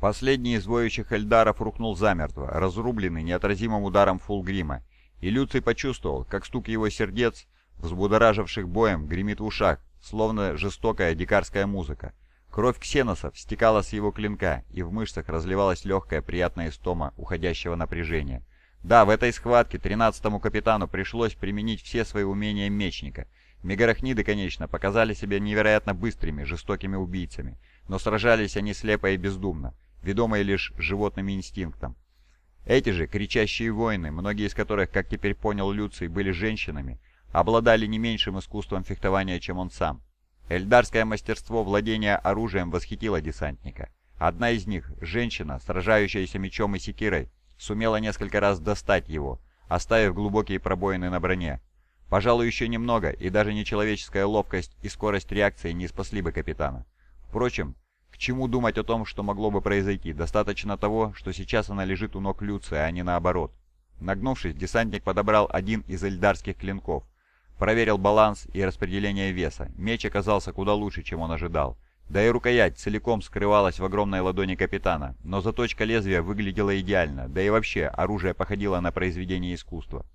Последний из воющих эльдаров рухнул замертво, разрубленный неотразимым ударом фулгрима, и Люций почувствовал, как стук его сердец, взбудораживших боем, гремит в ушах, словно жестокая дикарская музыка. Кровь ксеносов стекала с его клинка, и в мышцах разливалась легкая приятная истома уходящего напряжения. Да, в этой схватке тринадцатому капитану пришлось применить все свои умения мечника. Мегарахниды, конечно, показали себя невероятно быстрыми, жестокими убийцами, но сражались они слепо и бездумно, ведомые лишь животным инстинктом. Эти же кричащие воины, многие из которых, как теперь понял Люций, были женщинами, обладали не меньшим искусством фехтования, чем он сам. Эльдарское мастерство владения оружием восхитило десантника. Одна из них, женщина, сражающаяся мечом и секирой, сумела несколько раз достать его, оставив глубокие пробоины на броне. Пожалуй, еще немного, и даже нечеловеческая ловкость и скорость реакции не спасли бы капитана. Впрочем, чему думать о том, что могло бы произойти? Достаточно того, что сейчас она лежит у ног Люция, а не наоборот. Нагнувшись, десантник подобрал один из эльдарских клинков. Проверил баланс и распределение веса. Меч оказался куда лучше, чем он ожидал. Да и рукоять целиком скрывалась в огромной ладони капитана, но заточка лезвия выглядела идеально, да и вообще оружие походило на произведение искусства.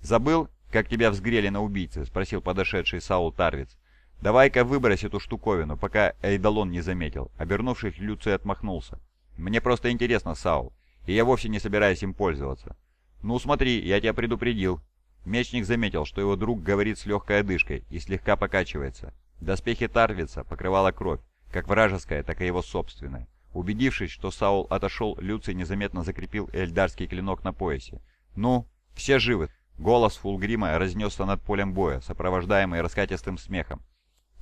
«Забыл, как тебя взгрели на убийце?» — спросил подошедший Саул Тарвиц. «Давай-ка выбрось эту штуковину, пока Эйдалон не заметил». Обернувшись, Люций отмахнулся. «Мне просто интересно, Саул, и я вовсе не собираюсь им пользоваться». «Ну смотри, я тебя предупредил». Мечник заметил, что его друг говорит с легкой одышкой и слегка покачивается. Доспехи Тарвица покрывала кровь, как вражеская, так и его собственная. Убедившись, что Саул отошел, Люций незаметно закрепил эльдарский клинок на поясе. «Ну, все живы!» Голос Фулгрима разнесся над полем боя, сопровождаемый раскатистым смехом.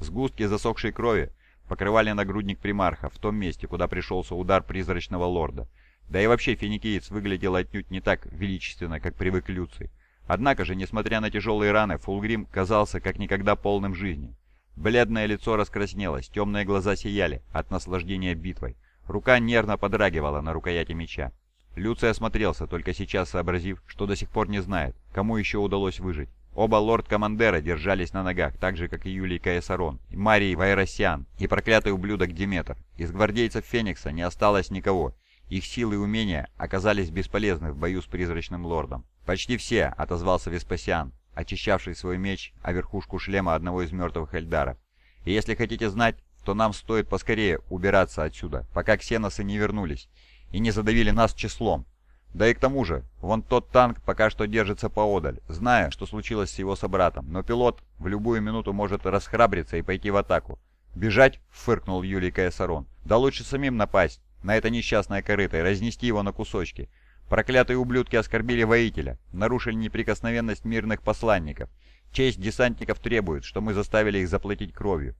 Сгустки засохшей крови покрывали нагрудник примарха в том месте, куда пришелся удар призрачного лорда. Да и вообще финикиец выглядел отнюдь не так величественно, как привык Люций. Однако же, несмотря на тяжелые раны, Фулгрим казался как никогда полным жизни. Бледное лицо раскраснелось, темные глаза сияли от наслаждения битвой. Рука нервно подрагивала на рукояти меча. Люций осмотрелся, только сейчас сообразив, что до сих пор не знает, кому еще удалось выжить. Оба лорд-командера держались на ногах, так же, как и Юлий Каесарон, Марий Вайросян, и проклятый ублюдок Диметр. Из гвардейцев Феникса не осталось никого. Их силы и умения оказались бесполезны в бою с призрачным лордом. «Почти все», — отозвался Веспасиан, очищавший свой меч о верхушку шлема одного из мертвых Эльдаров. «И если хотите знать, то нам стоит поскорее убираться отсюда, пока ксеносы не вернулись и не задавили нас числом. Да и к тому же, вон тот танк пока что держится поодаль, зная, что случилось с его собратом, но пилот в любую минуту может расхрабриться и пойти в атаку. «Бежать?» — фыркнул Юлий Каесарон. «Да лучше самим напасть на это несчастное корыто и разнести его на кусочки. Проклятые ублюдки оскорбили воителя, нарушили неприкосновенность мирных посланников. Честь десантников требует, что мы заставили их заплатить кровью.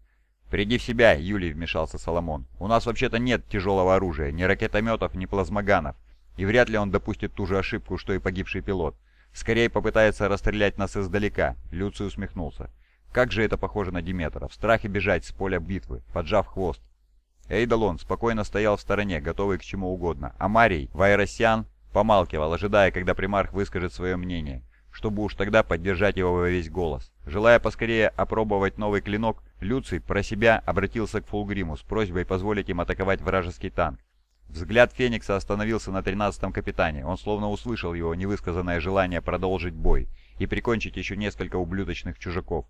«Приди в себя, Юлий», — вмешался Соломон. «У нас вообще-то нет тяжелого оружия, ни ракетометов, ни плазмоганов, и вряд ли он допустит ту же ошибку, что и погибший пилот. Скорее попытается расстрелять нас издалека», — Люций усмехнулся. «Как же это похоже на Диметра, в страхе бежать с поля битвы, поджав хвост». Эйдолон спокойно стоял в стороне, готовый к чему угодно, а Марий, Вайросян, Помалкивал, ожидая, когда примарх выскажет свое мнение, чтобы уж тогда поддержать его во весь голос. Желая поскорее опробовать новый клинок, Люций про себя обратился к Фулгриму с просьбой позволить им атаковать вражеский танк. Взгляд Феникса остановился на тринадцатом капитане. Он словно услышал его невысказанное желание продолжить бой и прикончить еще несколько ублюдочных чужаков.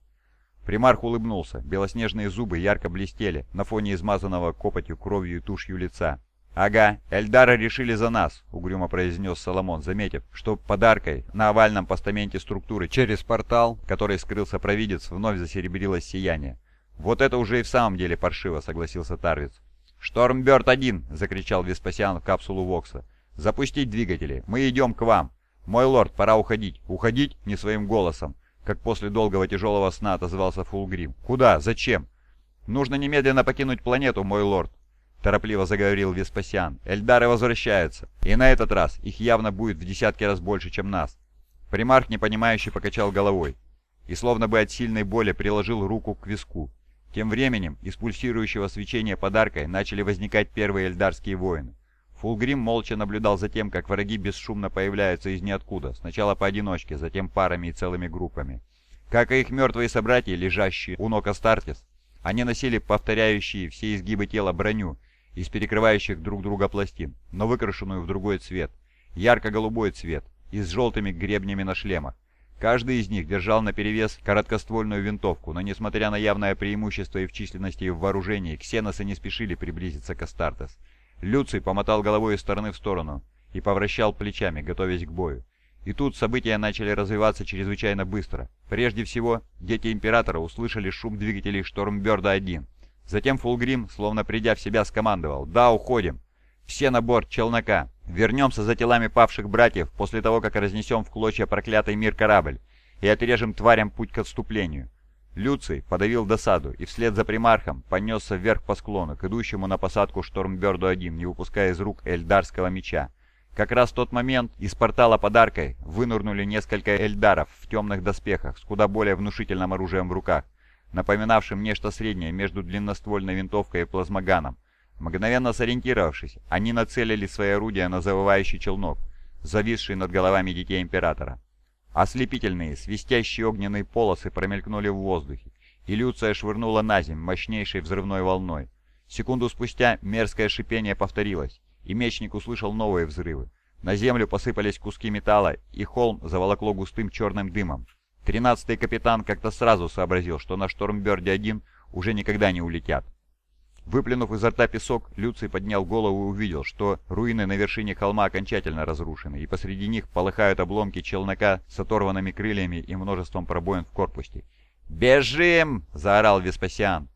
Примарх улыбнулся. Белоснежные зубы ярко блестели на фоне измазанного копотью, кровью и тушью лица. «Ага, Эльдары решили за нас», — угрюмо произнес Соломон, заметив, что подаркой на овальном постаменте структуры через портал, который скрылся провидец, вновь засеребрилось сияние. «Вот это уже и в самом деле паршиво», — согласился Тарвиц. «Штормберт-1!» — закричал Веспасиан в капсулу Вокса. «Запустить двигатели! Мы идем к вам! Мой лорд, пора уходить!» «Уходить?» — не своим голосом, как после долгого тяжелого сна отозвался Фулгрим. «Куда? Зачем?» «Нужно немедленно покинуть планету, мой лорд!» — торопливо заговорил Веспасиан. «Эльдары возвращаются, и на этот раз их явно будет в десятки раз больше, чем нас». Примарх, непонимающе, покачал головой и, словно бы от сильной боли, приложил руку к виску. Тем временем из пульсирующего свечения подаркой начали возникать первые эльдарские воины. Фулгрим молча наблюдал за тем, как враги бесшумно появляются из ниоткуда, сначала поодиночке, затем парами и целыми группами. Как и их мертвые собратья, лежащие у ног Астартес, они носили повторяющие все изгибы тела броню из перекрывающих друг друга пластин, но выкрашенную в другой цвет, ярко-голубой цвет, и с желтыми гребнями на шлемах. Каждый из них держал наперевес короткоствольную винтовку, но несмотря на явное преимущество и в численности, и в вооружении, ксеносы не спешили приблизиться к Астартес. Люций помотал головой из стороны в сторону и повращал плечами, готовясь к бою. И тут события начали развиваться чрезвычайно быстро. Прежде всего, дети Императора услышали шум двигателей Штормберда-1. Затем Фулгрим, словно придя в себя, скомандовал «Да, уходим! Все на борт челнока! Вернемся за телами павших братьев после того, как разнесем в клочья проклятый мир корабль и отрежем тварям путь к отступлению». Люций подавил досаду и вслед за примархом понесся вверх по склону, к идущему на посадку Штормберду-1, не выпуская из рук эльдарского меча. Как раз в тот момент из портала подаркой вынурнули несколько эльдаров в темных доспехах с куда более внушительным оружием в руках, напоминавшим нечто среднее между длинноствольной винтовкой и плазмоганом. Мгновенно сориентировавшись, они нацелили свои орудия на завывающий челнок, зависший над головами детей Императора. Ослепительные, свистящие огненные полосы промелькнули в воздухе, и Люция швырнула на земь мощнейшей взрывной волной. Секунду спустя мерзкое шипение повторилось, и мечник услышал новые взрывы. На землю посыпались куски металла, и холм заволокло густым черным дымом. Тринадцатый капитан как-то сразу сообразил, что на Штормберде-1 уже никогда не улетят. Выплюнув изо рта песок, Люций поднял голову и увидел, что руины на вершине холма окончательно разрушены, и посреди них полыхают обломки челнока с оторванными крыльями и множеством пробоин в корпусе. «Бежим!» — заорал Веспасиан.